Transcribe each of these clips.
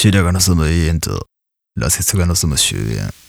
シラが望む永遠と羅刹が望む終焉。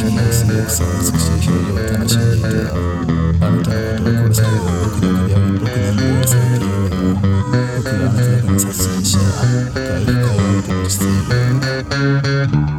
周囲の凄さ美しい表情を楽しんでいてあなたのことを殺される僕のけをは僕に許されている僕があなたの殺人者大陸を持っている